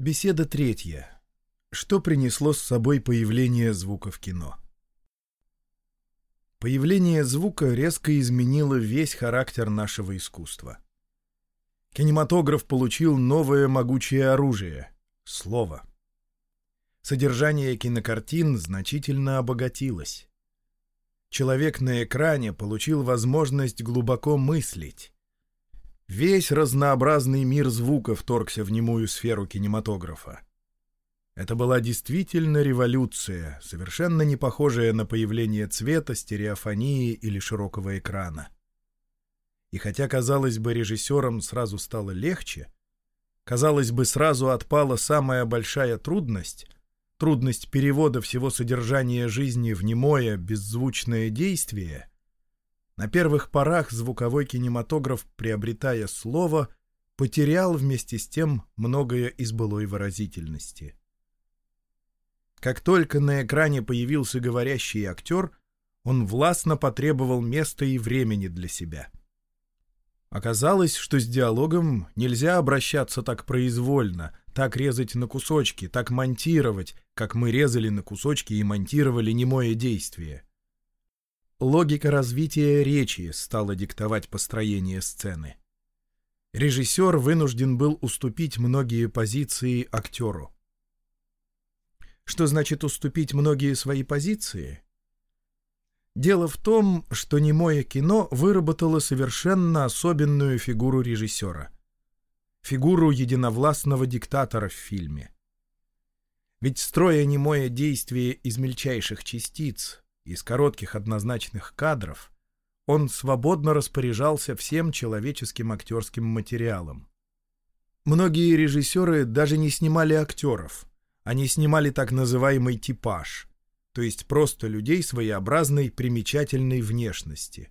Беседа третья. Что принесло с собой появление звука в кино? Появление звука резко изменило весь характер нашего искусства. Кинематограф получил новое могучее оружие — слово. Содержание кинокартин значительно обогатилось. Человек на экране получил возможность глубоко мыслить. Весь разнообразный мир звуков вторгся в немую сферу кинематографа. Это была действительно революция, совершенно не похожая на появление цвета, стереофонии или широкого экрана. И хотя, казалось бы, режиссерам сразу стало легче, казалось бы, сразу отпала самая большая трудность — трудность перевода всего содержания жизни в немое, беззвучное действие, на первых порах звуковой кинематограф, приобретая слово, потерял вместе с тем многое из былой выразительности. Как только на экране появился говорящий актер, он властно потребовал места и времени для себя — Оказалось, что с диалогом нельзя обращаться так произвольно, так резать на кусочки, так монтировать, как мы резали на кусочки и монтировали немое действие. Логика развития речи стала диктовать построение сцены. Режиссер вынужден был уступить многие позиции актеру. Что значит уступить многие свои позиции? Дело в том, что немое кино выработало совершенно особенную фигуру режиссера. Фигуру единовластного диктатора в фильме. Ведь строя немое действие из мельчайших частиц, из коротких однозначных кадров, он свободно распоряжался всем человеческим актерским материалом. Многие режиссеры даже не снимали актеров, они снимали так называемый типаж — то есть просто людей своеобразной примечательной внешности.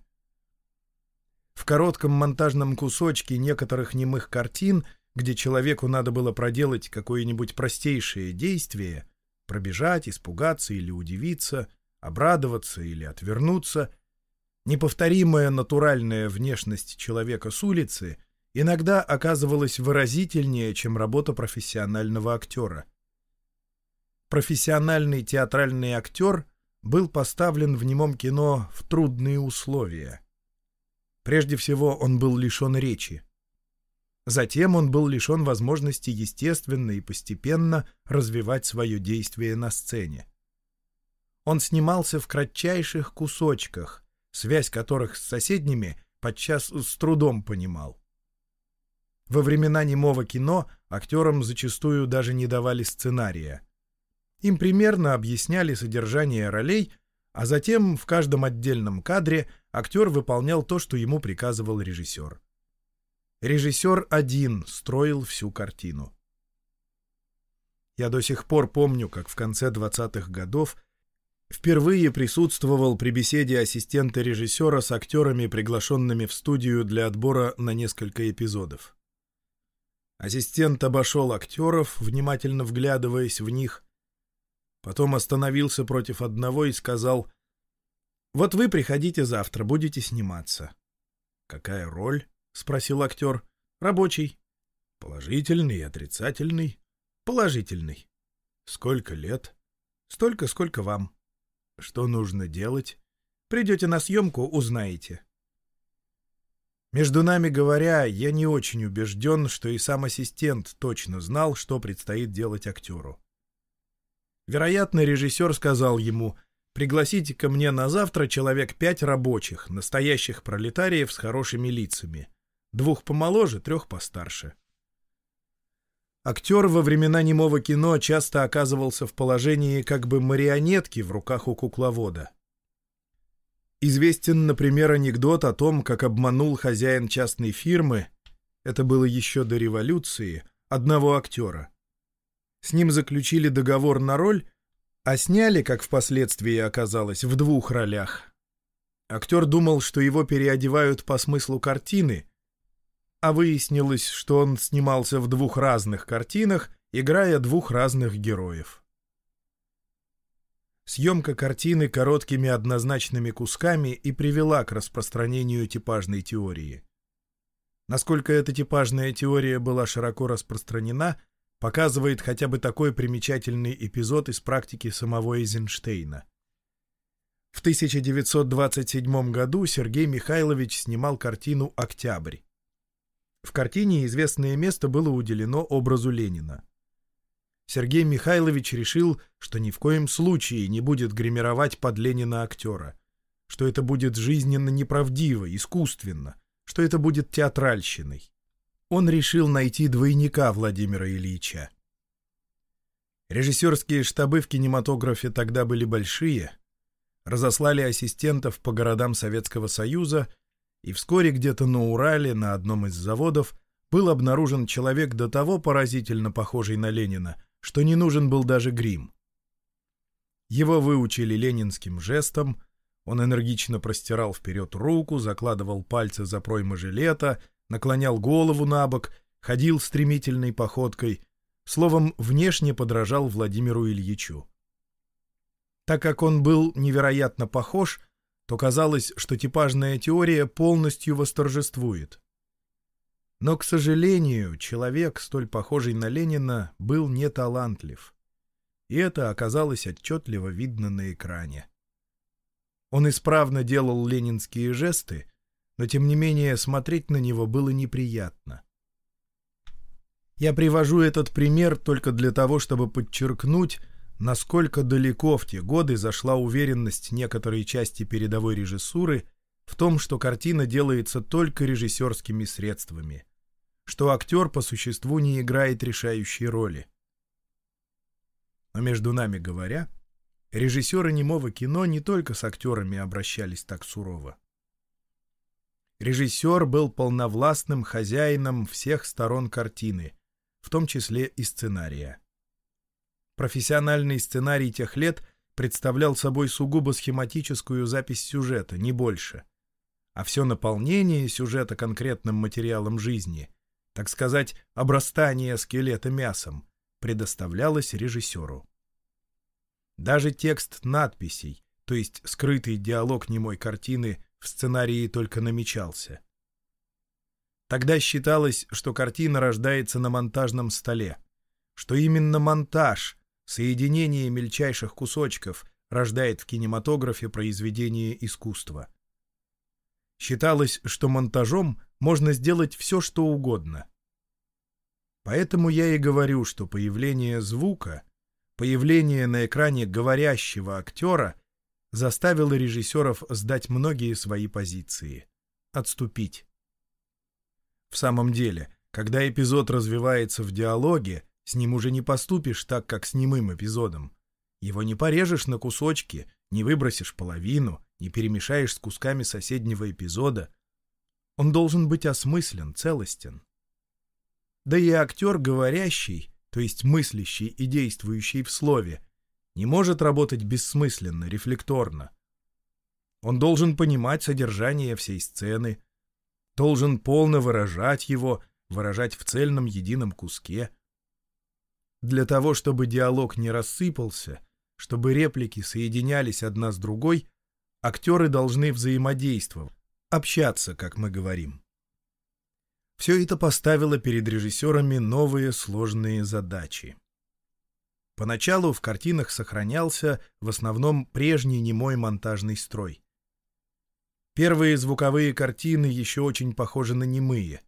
В коротком монтажном кусочке некоторых немых картин, где человеку надо было проделать какое-нибудь простейшее действие, пробежать, испугаться или удивиться, обрадоваться или отвернуться, неповторимая натуральная внешность человека с улицы иногда оказывалась выразительнее, чем работа профессионального актера профессиональный театральный актер был поставлен в немом кино в трудные условия. Прежде всего, он был лишен речи. Затем он был лишен возможности естественно и постепенно развивать свое действие на сцене. Он снимался в кратчайших кусочках, связь которых с соседними подчас с трудом понимал. Во времена немого кино актерам зачастую даже не давали сценария — им примерно объясняли содержание ролей, а затем в каждом отдельном кадре актер выполнял то, что ему приказывал режиссер. Режиссер один строил всю картину. Я до сих пор помню, как в конце 20-х годов впервые присутствовал при беседе ассистента режиссера с актерами, приглашенными в студию для отбора на несколько эпизодов. Ассистент обошел актеров, внимательно вглядываясь в них, Потом остановился против одного и сказал, «Вот вы приходите завтра, будете сниматься». «Какая роль?» — спросил актер. «Рабочий». «Положительный отрицательный?» «Положительный». «Сколько лет?» «Столько, сколько вам». «Что нужно делать?» «Придете на съемку, узнаете». Между нами говоря, я не очень убежден, что и сам ассистент точно знал, что предстоит делать актеру. Вероятно, режиссер сказал ему «Пригласите ко мне на завтра человек пять рабочих, настоящих пролетариев с хорошими лицами. Двух помоложе, трех постарше». Актер во времена немого кино часто оказывался в положении как бы марионетки в руках у кукловода. Известен, например, анекдот о том, как обманул хозяин частной фирмы, это было еще до революции, одного актера. С ним заключили договор на роль, а сняли, как впоследствии оказалось, в двух ролях. Актер думал, что его переодевают по смыслу картины, а выяснилось, что он снимался в двух разных картинах, играя двух разных героев. Съемка картины короткими однозначными кусками и привела к распространению типажной теории. Насколько эта типажная теория была широко распространена — показывает хотя бы такой примечательный эпизод из практики самого Эйзенштейна. В 1927 году Сергей Михайлович снимал картину «Октябрь». В картине известное место было уделено образу Ленина. Сергей Михайлович решил, что ни в коем случае не будет гримировать под Ленина актера, что это будет жизненно неправдиво, искусственно, что это будет театральщиной. Он решил найти двойника Владимира Ильича. Режиссерские штабы в кинематографе тогда были большие, разослали ассистентов по городам Советского Союза — и вскоре где-то на Урале, на одном из заводов, был обнаружен человек до того поразительно похожий на Ленина, что не нужен был даже грим. Его выучили ленинским жестом, он энергично простирал вперед руку, закладывал пальцы за проймы жилета, наклонял голову на бок, ходил стремительной походкой, словом, внешне подражал Владимиру Ильичу. Так как он был невероятно похож, то казалось, что типажная теория полностью восторжествует. Но, к сожалению, человек, столь похожий на Ленина, был не талантлив. И это оказалось отчетливо видно на экране. Он исправно делал ленинские жесты, но, тем не менее, смотреть на него было неприятно. Я привожу этот пример только для того, чтобы подчеркнуть, насколько далеко в те годы зашла уверенность некоторой части передовой режиссуры в том, что картина делается только режиссерскими средствами, что актер по существу не играет решающей роли. Но между нами говоря, режиссеры немого кино не только с актерами обращались так сурово. Режиссер был полновластным хозяином всех сторон картины, в том числе и сценария. Профессиональный сценарий тех лет представлял собой сугубо схематическую запись сюжета, не больше. А все наполнение сюжета конкретным материалом жизни, так сказать, обрастание скелета мясом, предоставлялось режиссеру. Даже текст надписей, то есть скрытый диалог немой картины, в сценарии только намечался. Тогда считалось, что картина рождается на монтажном столе, что именно монтаж Соединение мельчайших кусочков рождает в кинематографе произведение искусства. Считалось, что монтажом можно сделать все, что угодно. Поэтому я и говорю, что появление звука, появление на экране говорящего актера заставило режиссеров сдать многие свои позиции, отступить. В самом деле, когда эпизод развивается в диалоге, с ним уже не поступишь так, как с немым эпизодом. Его не порежешь на кусочки, не выбросишь половину, не перемешаешь с кусками соседнего эпизода. Он должен быть осмыслен, целостен. Да и актер говорящий, то есть мыслящий и действующий в слове, не может работать бессмысленно, рефлекторно. Он должен понимать содержание всей сцены, должен полно выражать его, выражать в цельном едином куске — для того, чтобы диалог не рассыпался, чтобы реплики соединялись одна с другой, актеры должны взаимодействовать, общаться, как мы говорим. Все это поставило перед режиссерами новые сложные задачи. Поначалу в картинах сохранялся в основном прежний немой монтажный строй. Первые звуковые картины еще очень похожи на немые.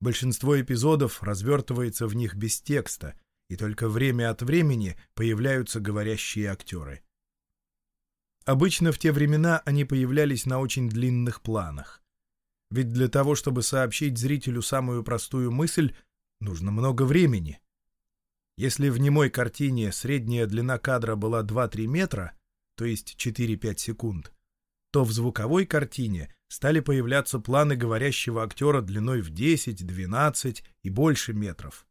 Большинство эпизодов развертывается в них без текста, и только время от времени появляются говорящие актеры. Обычно в те времена они появлялись на очень длинных планах. Ведь для того, чтобы сообщить зрителю самую простую мысль, нужно много времени. Если в немой картине средняя длина кадра была 2-3 метра, то есть 4-5 секунд, то в звуковой картине стали появляться планы говорящего актера длиной в 10, 12 и больше метров.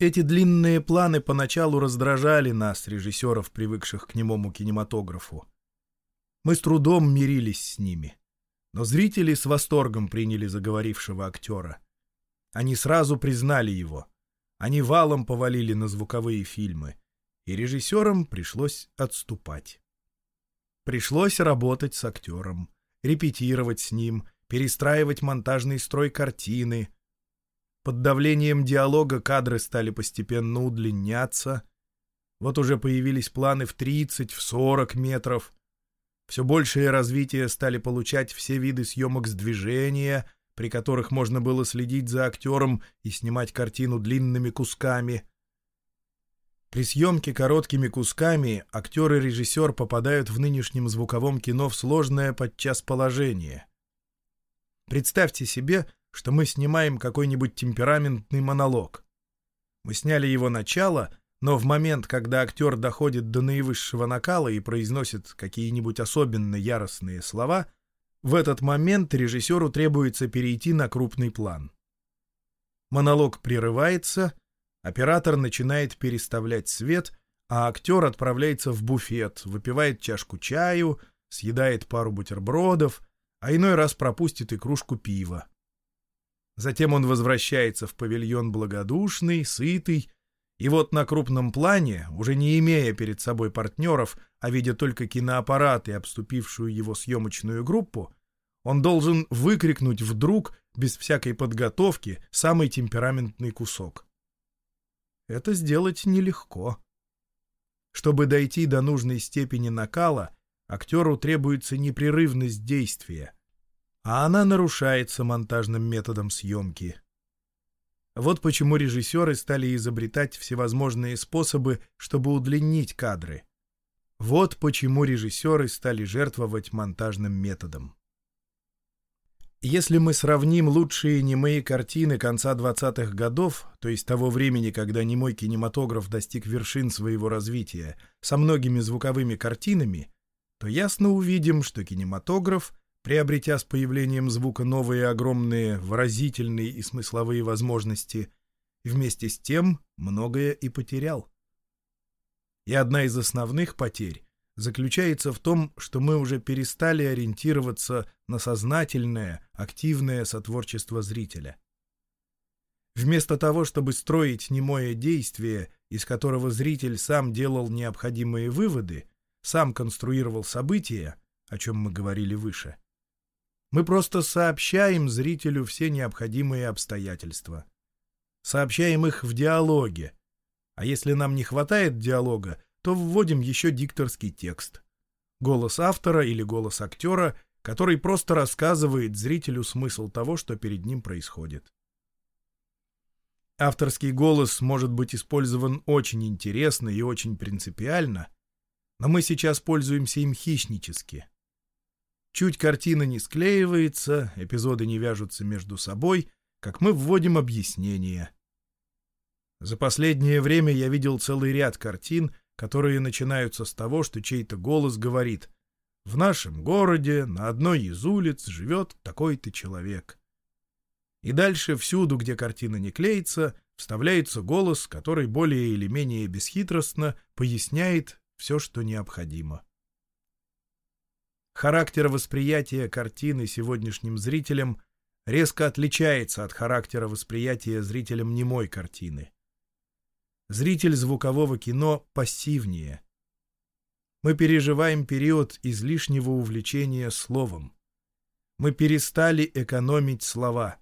Эти длинные планы поначалу раздражали нас, режиссеров, привыкших к немому кинематографу. Мы с трудом мирились с ними. Но зрители с восторгом приняли заговорившего актера. Они сразу признали его. Они валом повалили на звуковые фильмы. И режиссерам пришлось отступать. Пришлось работать с актером, репетировать с ним, перестраивать монтажный строй картины — Под давлением диалога кадры стали постепенно удлиняться. Вот уже появились планы в 30, в 40 метров. Все большее развитие стали получать все виды съемок с движения, при которых можно было следить за актером и снимать картину длинными кусками. При съемке короткими кусками актер и режиссер попадают в нынешнем звуковом кино в сложное подчас положение. Представьте себе, что мы снимаем какой-нибудь темпераментный монолог. Мы сняли его начало, но в момент, когда актер доходит до наивысшего накала и произносит какие-нибудь особенно яростные слова, в этот момент режиссеру требуется перейти на крупный план. Монолог прерывается, оператор начинает переставлять свет, а актер отправляется в буфет, выпивает чашку чаю, съедает пару бутербродов, а иной раз пропустит и кружку пива. Затем он возвращается в павильон благодушный, сытый, и вот на крупном плане, уже не имея перед собой партнеров, а видя только киноаппарат и обступившую его съемочную группу, он должен выкрикнуть вдруг, без всякой подготовки, самый темпераментный кусок. Это сделать нелегко. Чтобы дойти до нужной степени накала, актеру требуется непрерывность действия, а она нарушается монтажным методом съемки. Вот почему режиссеры стали изобретать всевозможные способы, чтобы удлинить кадры. Вот почему режиссеры стали жертвовать монтажным методом. Если мы сравним лучшие немые картины конца 20-х годов, то есть того времени, когда немой кинематограф достиг вершин своего развития, со многими звуковыми картинами, то ясно увидим, что кинематограф приобретя с появлением звука новые огромные выразительные и смысловые возможности, вместе с тем многое и потерял. И одна из основных потерь заключается в том, что мы уже перестали ориентироваться на сознательное, активное сотворчество зрителя. Вместо того, чтобы строить немое действие, из которого зритель сам делал необходимые выводы, сам конструировал события, о чем мы говорили выше, мы просто сообщаем зрителю все необходимые обстоятельства. Сообщаем их в диалоге. А если нам не хватает диалога, то вводим еще дикторский текст. Голос автора или голос актера, который просто рассказывает зрителю смысл того, что перед ним происходит. Авторский голос может быть использован очень интересно и очень принципиально, но мы сейчас пользуемся им хищнически. Чуть картина не склеивается, эпизоды не вяжутся между собой, как мы вводим объяснение. За последнее время я видел целый ряд картин, которые начинаются с того, что чей-то голос говорит «В нашем городе на одной из улиц живет такой-то человек». И дальше всюду, где картина не клеится, вставляется голос, который более или менее бесхитростно поясняет все, что необходимо. Характер восприятия картины сегодняшним зрителям резко отличается от характера восприятия зрителям немой картины. Зритель звукового кино пассивнее. Мы переживаем период излишнего увлечения словом. Мы перестали экономить слова.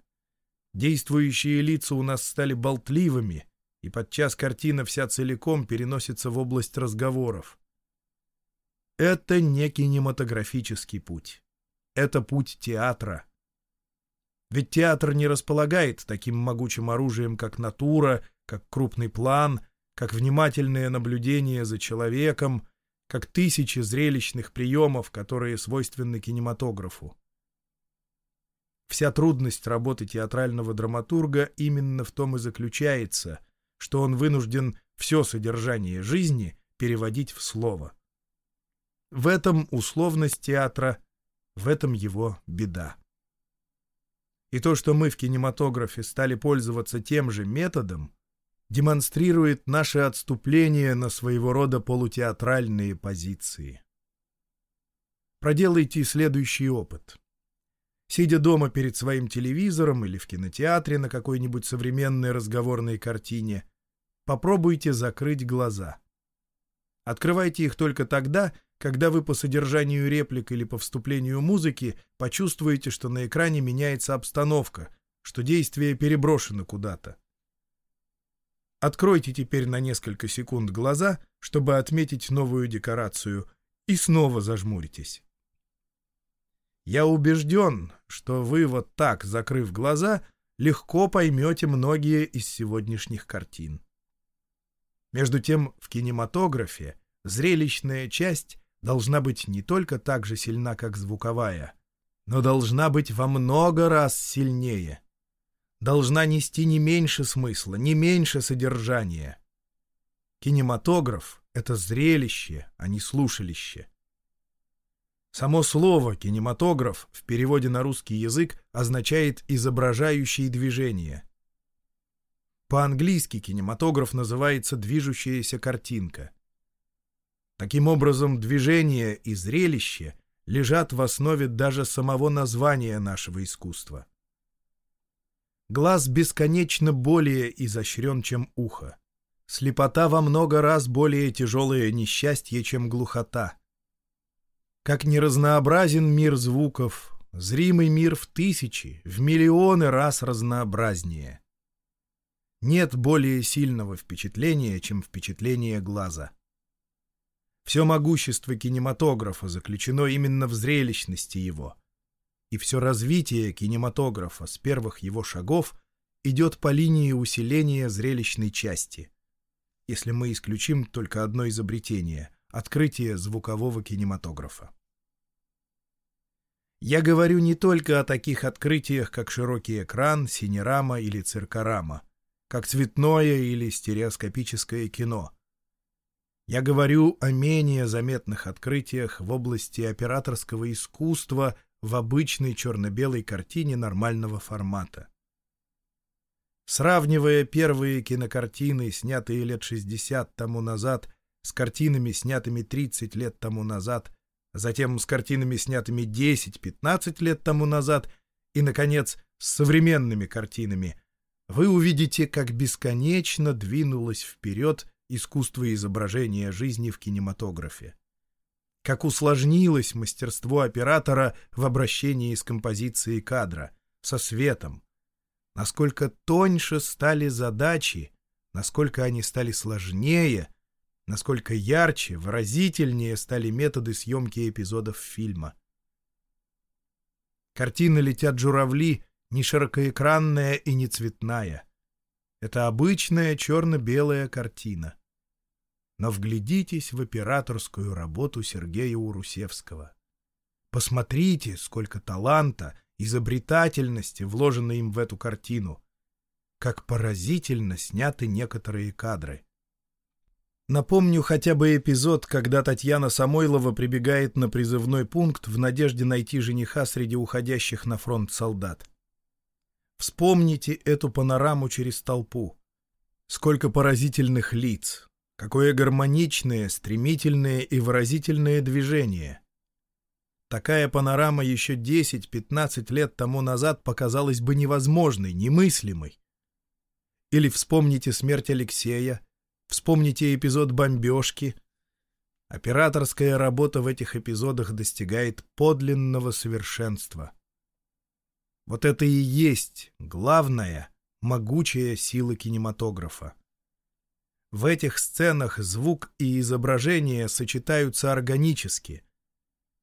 Действующие лица у нас стали болтливыми, и подчас картина вся целиком переносится в область разговоров. Это не кинематографический путь. Это путь театра. Ведь театр не располагает таким могучим оружием, как натура, как крупный план, как внимательное наблюдение за человеком, как тысячи зрелищных приемов, которые свойственны кинематографу. Вся трудность работы театрального драматурга именно в том и заключается, что он вынужден все содержание жизни переводить в слово. В этом условность театра, в этом его беда. И то, что мы в кинематографе стали пользоваться тем же методом, демонстрирует наше отступление на своего рода полутеатральные позиции. Проделайте следующий опыт. Сидя дома перед своим телевизором или в кинотеатре на какой-нибудь современной разговорной картине, попробуйте закрыть глаза. Открывайте их только тогда, когда вы по содержанию реплик или по вступлению музыки почувствуете, что на экране меняется обстановка, что действие переброшено куда-то. Откройте теперь на несколько секунд глаза, чтобы отметить новую декорацию, и снова зажмуритесь. Я убежден, что вы вот так, закрыв глаза, легко поймете многие из сегодняшних картин. Между тем, в кинематографе зрелищная часть должна быть не только так же сильна, как звуковая, но должна быть во много раз сильнее. Должна нести не меньше смысла, не меньше содержания. Кинематограф — это зрелище, а не слушалище. Само слово «кинематограф» в переводе на русский язык означает «изображающий движение». По-английски кинематограф называется «движущаяся картинка». Таким образом, движение и зрелище лежат в основе даже самого названия нашего искусства. Глаз бесконечно более изощрен, чем ухо. Слепота во много раз более тяжелое несчастье, чем глухота. Как неразнообразен мир звуков, зримый мир в тысячи, в миллионы раз разнообразнее. Нет более сильного впечатления, чем впечатление глаза. Все могущество кинематографа заключено именно в зрелищности его. И все развитие кинематографа с первых его шагов идет по линии усиления зрелищной части. Если мы исключим только одно изобретение — открытие звукового кинематографа. Я говорю не только о таких открытиях, как широкий экран, синерама или циркорама, как цветное или стереоскопическое кино — я говорю о менее заметных открытиях в области операторского искусства в обычной черно-белой картине нормального формата. Сравнивая первые кинокартины, снятые лет 60 тому назад, с картинами, снятыми 30 лет тому назад, затем с картинами, снятыми 10-15 лет тому назад и, наконец, с современными картинами, вы увидите, как бесконечно двинулась вперед искусство изображения жизни в кинематографе. Как усложнилось мастерство оператора в обращении с композицией кадра, со светом. Насколько тоньше стали задачи, насколько они стали сложнее, насколько ярче, выразительнее стали методы съемки эпизодов фильма. Картины «Летят журавли» не широкоэкранная и не цветная. Это обычная черно-белая картина. Но вглядитесь в операторскую работу Сергея Урусевского. Посмотрите, сколько таланта, изобретательности вложено им в эту картину. Как поразительно сняты некоторые кадры. Напомню хотя бы эпизод, когда Татьяна Самойлова прибегает на призывной пункт в надежде найти жениха среди уходящих на фронт солдат. Вспомните эту панораму через толпу. Сколько поразительных лиц, какое гармоничное, стремительное и выразительное движение. Такая панорама еще 10-15 лет тому назад показалась бы невозможной, немыслимой. Или вспомните смерть Алексея, вспомните эпизод бомбежки. Операторская работа в этих эпизодах достигает подлинного совершенства. Вот это и есть главная, могучая сила кинематографа. В этих сценах звук и изображение сочетаются органически,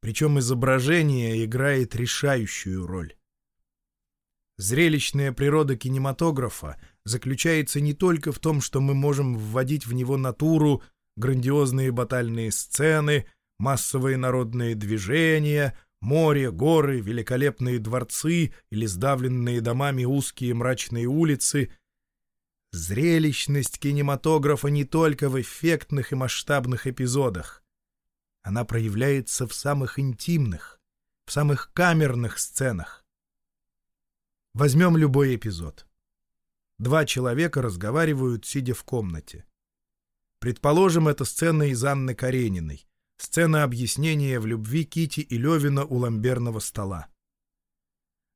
причем изображение играет решающую роль. Зрелищная природа кинематографа заключается не только в том, что мы можем вводить в него натуру, грандиозные батальные сцены, массовые народные движения, Море, горы, великолепные дворцы или сдавленные домами узкие мрачные улицы. Зрелищность кинематографа не только в эффектных и масштабных эпизодах. Она проявляется в самых интимных, в самых камерных сценах. Возьмем любой эпизод. Два человека разговаривают, сидя в комнате. Предположим, это сцена из Анны Карениной. Сцена объяснения в любви Кити и Левина у ламберного стола.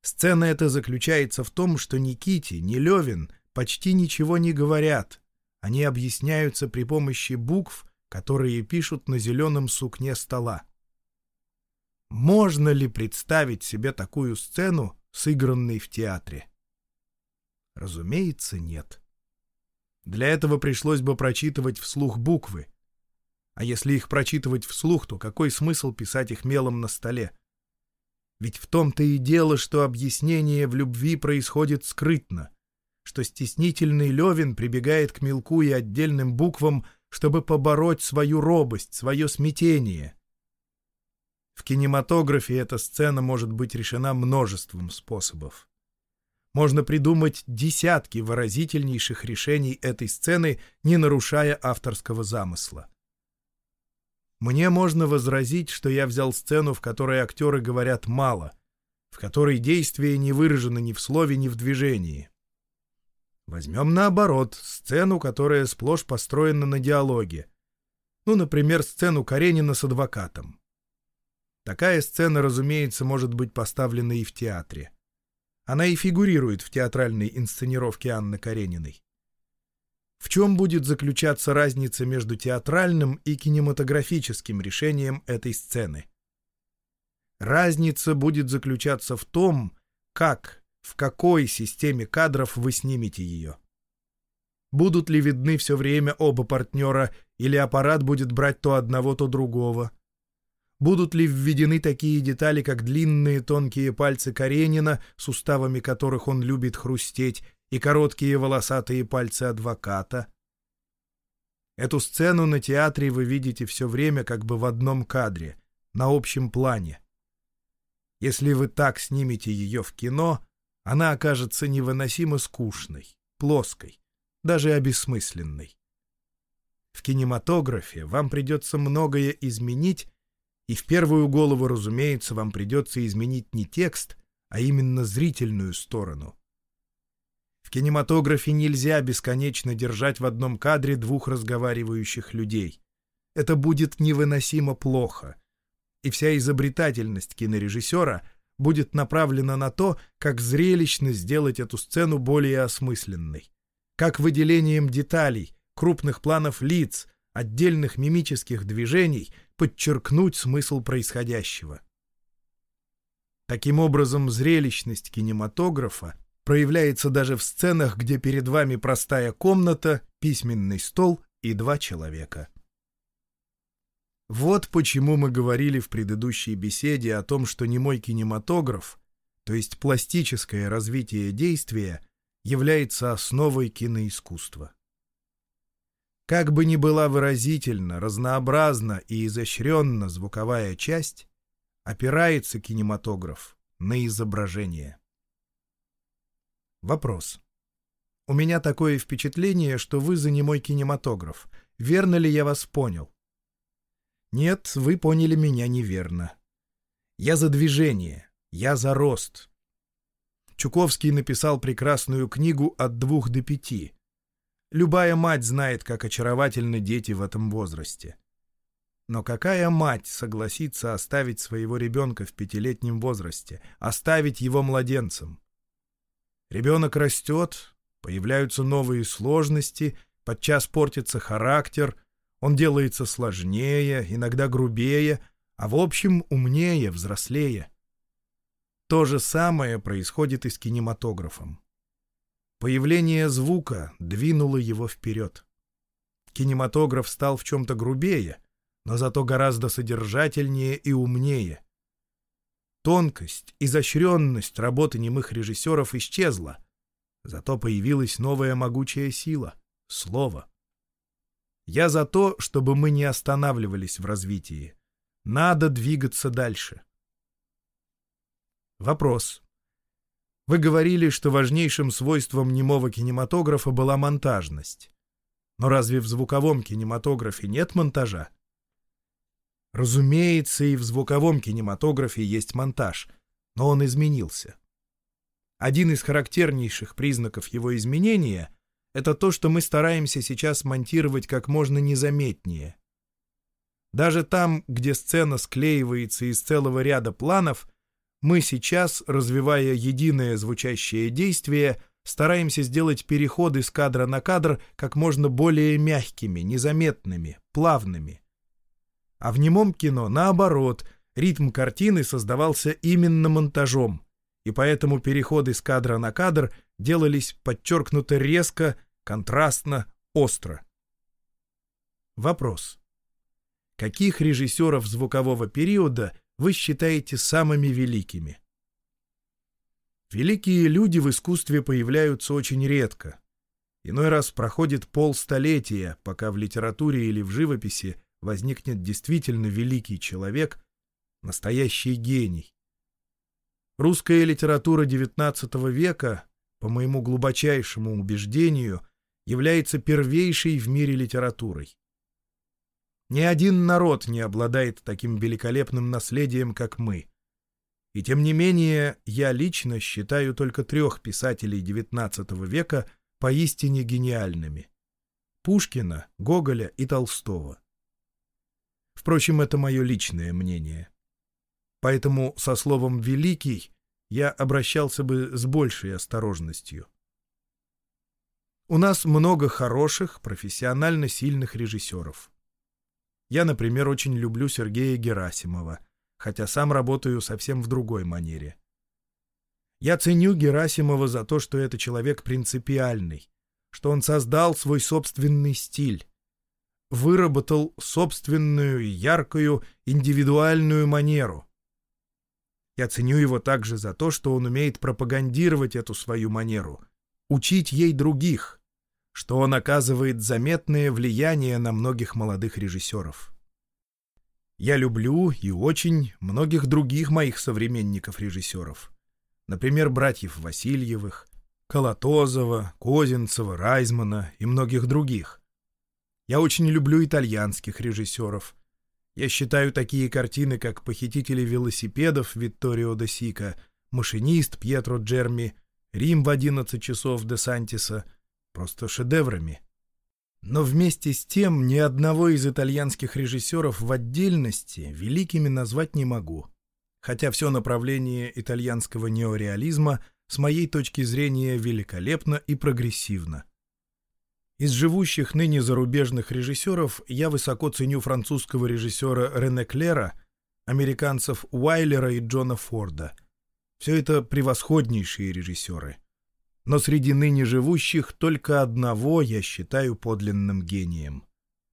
Сцена эта заключается в том, что ни Кити, ни Левин почти ничего не говорят. Они объясняются при помощи букв, которые пишут на зеленом сукне стола. Можно ли представить себе такую сцену, сыгранной в театре? Разумеется, нет. Для этого пришлось бы прочитывать вслух буквы. А если их прочитывать вслух, то какой смысл писать их мелом на столе? Ведь в том-то и дело, что объяснение в любви происходит скрытно, что стеснительный Левин прибегает к мелку и отдельным буквам, чтобы побороть свою робость, свое смятение. В кинематографе эта сцена может быть решена множеством способов. Можно придумать десятки выразительнейших решений этой сцены, не нарушая авторского замысла. Мне можно возразить, что я взял сцену, в которой актеры говорят мало, в которой действие не выражено ни в слове, ни в движении. Возьмем наоборот сцену, которая сплошь построена на диалоге. Ну, например, сцену Каренина с адвокатом. Такая сцена, разумеется, может быть поставлена и в театре. Она и фигурирует в театральной инсценировке Анны Карениной. В чем будет заключаться разница между театральным и кинематографическим решением этой сцены? Разница будет заключаться в том, как, в какой системе кадров вы снимете ее. Будут ли видны все время оба партнера, или аппарат будет брать то одного, то другого? Будут ли введены такие детали, как длинные тонкие пальцы Каренина, суставами которых он любит хрустеть, и короткие волосатые пальцы адвоката. Эту сцену на театре вы видите все время как бы в одном кадре, на общем плане. Если вы так снимете ее в кино, она окажется невыносимо скучной, плоской, даже обесмысленной. В кинематографе вам придется многое изменить, и в первую голову, разумеется, вам придется изменить не текст, а именно зрительную сторону. В кинематографе нельзя бесконечно держать в одном кадре двух разговаривающих людей. Это будет невыносимо плохо. И вся изобретательность кинорежиссера будет направлена на то, как зрелищно сделать эту сцену более осмысленной. Как выделением деталей, крупных планов лиц, отдельных мимических движений подчеркнуть смысл происходящего. Таким образом, зрелищность кинематографа проявляется даже в сценах, где перед вами простая комната, письменный стол и два человека. Вот почему мы говорили в предыдущей беседе о том, что немой кинематограф, то есть пластическое развитие действия, является основой киноискусства. Как бы ни была выразительна, разнообразна и изощренна звуковая часть, опирается кинематограф на изображение. Вопрос. У меня такое впечатление, что вы за немой кинематограф. Верно ли я вас понял? Нет, вы поняли меня неверно. Я за движение, я за рост. Чуковский написал прекрасную книгу «От двух до пяти». Любая мать знает, как очаровательны дети в этом возрасте. Но какая мать согласится оставить своего ребенка в пятилетнем возрасте, оставить его младенцем? Ребенок растет, появляются новые сложности, подчас портится характер, он делается сложнее, иногда грубее, а в общем умнее, взрослее. То же самое происходит и с кинематографом. Появление звука двинуло его вперед. Кинематограф стал в чем-то грубее, но зато гораздо содержательнее и умнее. Тонкость, изощренность работы немых режиссеров исчезла. Зато появилась новая могучая сила — слово. Я за то, чтобы мы не останавливались в развитии. Надо двигаться дальше. Вопрос. Вы говорили, что важнейшим свойством немого кинематографа была монтажность. Но разве в звуковом кинематографе нет монтажа? Разумеется, и в звуковом кинематографе есть монтаж, но он изменился. Один из характернейших признаков его изменения — это то, что мы стараемся сейчас монтировать как можно незаметнее. Даже там, где сцена склеивается из целого ряда планов, мы сейчас, развивая единое звучащее действие, стараемся сделать переходы с кадра на кадр как можно более мягкими, незаметными, плавными. А в немом кино, наоборот, ритм картины создавался именно монтажом, и поэтому переход из кадра на кадр делались подчеркнуто резко, контрастно, остро. Вопрос. Каких режиссеров звукового периода вы считаете самыми великими? Великие люди в искусстве появляются очень редко. Иной раз проходит полстолетия, пока в литературе или в живописи возникнет действительно великий человек, настоящий гений. Русская литература XIX века, по моему глубочайшему убеждению, является первейшей в мире литературой. Ни один народ не обладает таким великолепным наследием, как мы. И тем не менее, я лично считаю только трех писателей XIX века поистине гениальными — Пушкина, Гоголя и Толстого. Впрочем, это мое личное мнение. Поэтому со словом «великий» я обращался бы с большей осторожностью. У нас много хороших, профессионально сильных режиссеров. Я, например, очень люблю Сергея Герасимова, хотя сам работаю совсем в другой манере. Я ценю Герасимова за то, что это человек принципиальный, что он создал свой собственный стиль, выработал собственную яркую индивидуальную манеру. Я ценю его также за то, что он умеет пропагандировать эту свою манеру, учить ей других, что он оказывает заметное влияние на многих молодых режиссеров. Я люблю и очень многих других моих современников-режиссеров. Например, братьев Васильевых, Колотозова, Козинцева, Райзмана и многих других. Я очень люблю итальянских режиссеров. Я считаю такие картины, как «Похитители велосипедов» Витторио де Сика, «Машинист» Пьетро Джерми, «Рим в 11 часов» де Сантиса — просто шедеврами. Но вместе с тем ни одного из итальянских режиссеров в отдельности великими назвать не могу, хотя все направление итальянского неореализма с моей точки зрения великолепно и прогрессивно. Из живущих ныне зарубежных режиссеров я высоко ценю французского режиссера Рене Клера, американцев Уайлера и Джона Форда. Все это превосходнейшие режиссеры — но среди ныне живущих только одного я считаю подлинным гением.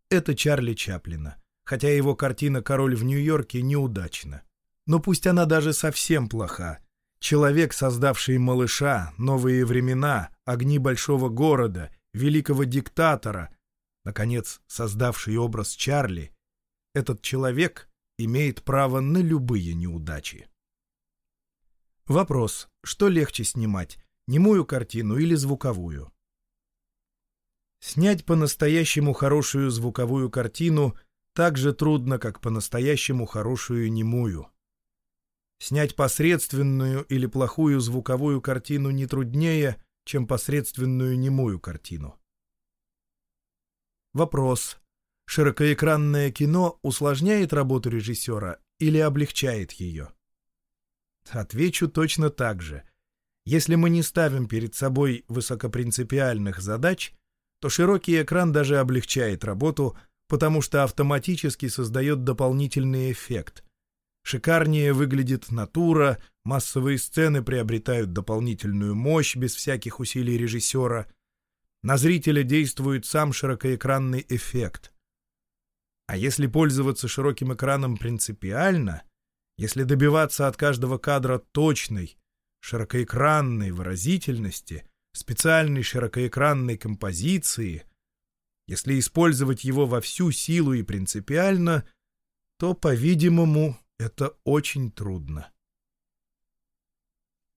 Это Чарли Чаплина, хотя его картина «Король в Нью-Йорке» неудачна. Но пусть она даже совсем плоха. Человек, создавший «Малыша», «Новые времена», «Огни большого города», «Великого диктатора», наконец, создавший образ Чарли, этот человек имеет право на любые неудачи. Вопрос, что легче снимать, немую картину или звуковую. Снять по-настоящему хорошую звуковую картину так же трудно, как по-настоящему хорошую немую. Снять посредственную или плохую звуковую картину не труднее, чем посредственную немую картину. Вопрос. Широкоэкранное кино усложняет работу режиссера или облегчает ее? Отвечу точно так же — если мы не ставим перед собой высокопринципиальных задач, то широкий экран даже облегчает работу, потому что автоматически создает дополнительный эффект. Шикарнее выглядит натура, массовые сцены приобретают дополнительную мощь без всяких усилий режиссера. На зрителя действует сам широкоэкранный эффект. А если пользоваться широким экраном принципиально, если добиваться от каждого кадра точной, широкоэкранной выразительности, специальной широкоэкранной композиции, если использовать его во всю силу и принципиально, то, по-видимому, это очень трудно.